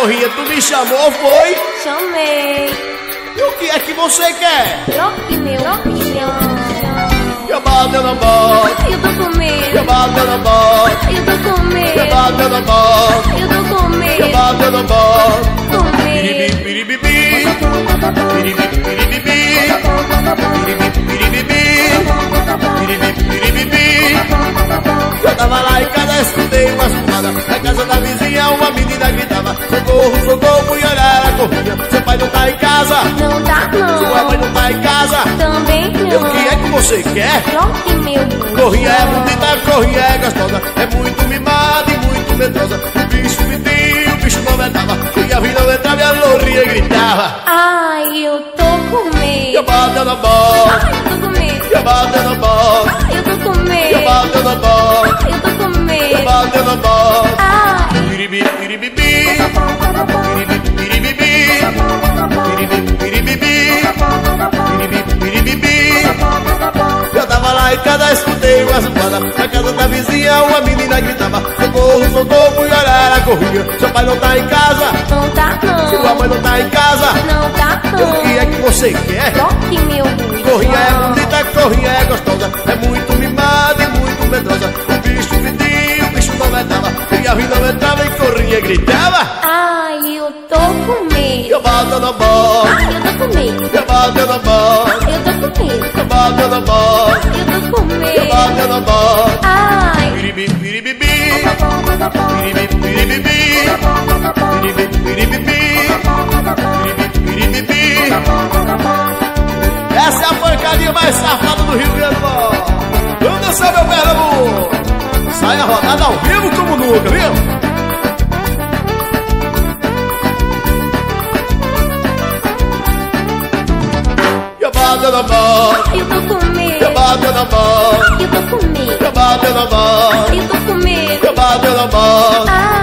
Corrinha, tu me chamou, foi? Chamei. E o que é que você quer? Troque meu opinião. Eu bato, eu não boto. Eu tô com medo. Eu bato, eu não boto. Eu tô com Eu medo. bato, eu não boto. Não casa Não tá Sua mãe não. não tá em casa Também E o que é não. que você quer? Troque meu Corrinha é bonita, corrinha é gostosa É muito mimada e muito medrosa O bicho pediu, o bicho não entrava E a vida não entrava e a lourinha gritava Ai, eu tô com Eu medo. bato, eu não boto Ai, eu tô com medo. Eu bato, eu não Casa, escutei uma zumbada Na casa da vizinha, uma menina gritava Socorro, socorro, fui olhar a corrinha Seu pai não tá em casa não tá Sua não. mãe não tá em casa Não tá O que é não. que você quer? Troque meu Corrinha é bonita, corrinha é gostosa É muito mimada e muito medrosa O bicho pediu, o bicho não entrava E a vida não entrava e corrinha gritava Ai, eu tô com medo. Eu bato na bola Atenção, meu Sai a rodada ao vivo como nunca, viu? Eu tô na bola Eu tô com medo. Eu tô na bola Eu tô com medo. Eu bato na Eu tô com medo. Eu bato na bola Ai.